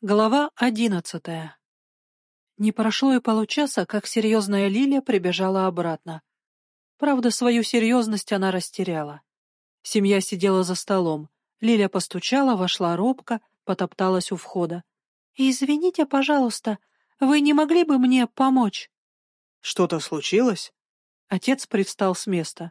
Глава одиннадцатая. Не прошло и получаса, как серьезная Лилия прибежала обратно. Правда, свою серьезность она растеряла. Семья сидела за столом. Лиля постучала, вошла робко, потопталась у входа. «Извините, пожалуйста, вы не могли бы мне помочь?» «Что-то случилось?» Отец привстал с места.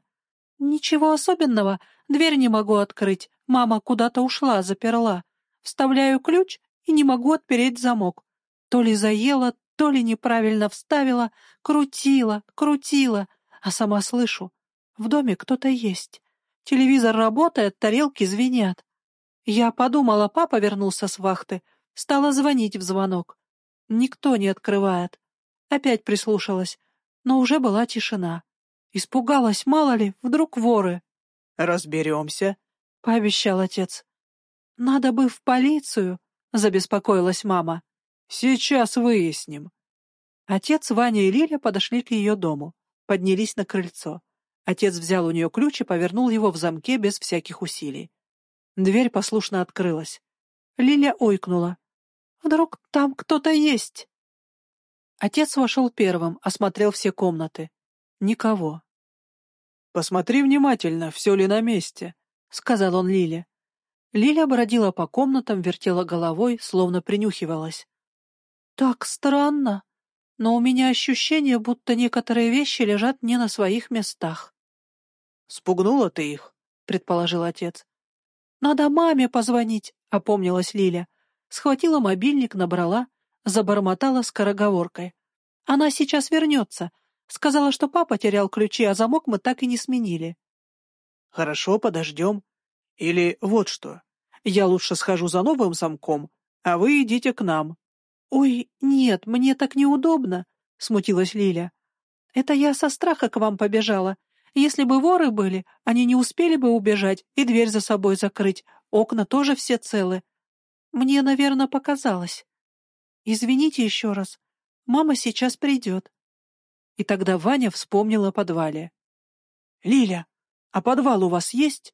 «Ничего особенного. Дверь не могу открыть. Мама куда-то ушла, заперла. Вставляю ключ и не могу отпереть замок. То ли заела, то ли неправильно вставила, крутила, крутила, а сама слышу, в доме кто-то есть. Телевизор работает, тарелки звенят. Я подумала, папа вернулся с вахты, стала звонить в звонок. Никто не открывает. Опять прислушалась, но уже была тишина. Испугалась, мало ли, вдруг воры. «Разберемся», — пообещал отец. «Надо бы в полицию», — забеспокоилась мама. «Сейчас выясним». Отец, Ваня и Лиля подошли к ее дому, поднялись на крыльцо. Отец взял у нее ключ и повернул его в замке без всяких усилий. Дверь послушно открылась. Лиля ойкнула. «Вдруг там кто-то есть?» Отец вошел первым, осмотрел все комнаты. Никого. «Посмотри внимательно, все ли на месте», — сказал он Лиле. Лиля бродила по комнатам, вертела головой, словно принюхивалась. «Так странно, но у меня ощущение, будто некоторые вещи лежат не на своих местах». «Спугнула ты их?» — предположил отец. «Надо маме позвонить», — опомнилась Лиля. Схватила мобильник, набрала, забормотала скороговоркой. «Она сейчас вернется. Сказала, что папа терял ключи, а замок мы так и не сменили». «Хорошо, подождем. Или вот что. Я лучше схожу за новым замком, а вы идите к нам». «Ой, нет, мне так неудобно», — смутилась Лиля. «Это я со страха к вам побежала. Если бы воры были, они не успели бы убежать и дверь за собой закрыть. Окна тоже все целы. Мне, наверное, показалось. Извините еще раз. Мама сейчас придет». И тогда Ваня вспомнил о подвале. «Лиля, а подвал у вас есть?»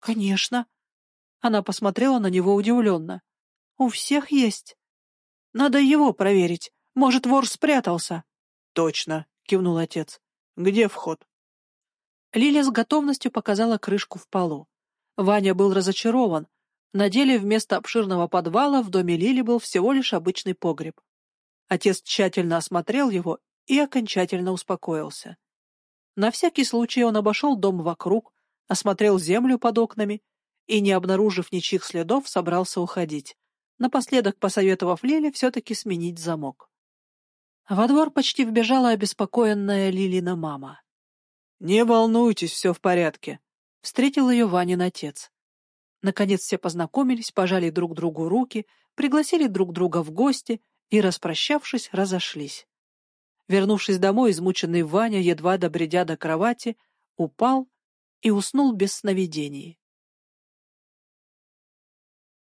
«Конечно». Она посмотрела на него удивленно. «У всех есть. Надо его проверить. Может, вор спрятался». «Точно», — кивнул отец. «Где вход?» Лиля с готовностью показала крышку в полу. Ваня был разочарован. На деле вместо обширного подвала в доме Лили был всего лишь обычный погреб. Отец тщательно осмотрел его и окончательно успокоился. На всякий случай он обошел дом вокруг, осмотрел землю под окнами и, не обнаружив ничьих следов, собрался уходить, напоследок посоветовав Лиле все-таки сменить замок. Во двор почти вбежала обеспокоенная Лилина мама. «Не волнуйтесь, все в порядке», — встретил ее Ванин отец. Наконец все познакомились, пожали друг другу руки, пригласили друг друга в гости и, распрощавшись, разошлись. Вернувшись домой, измученный Ваня, едва добредя до кровати, упал и уснул без сновидений.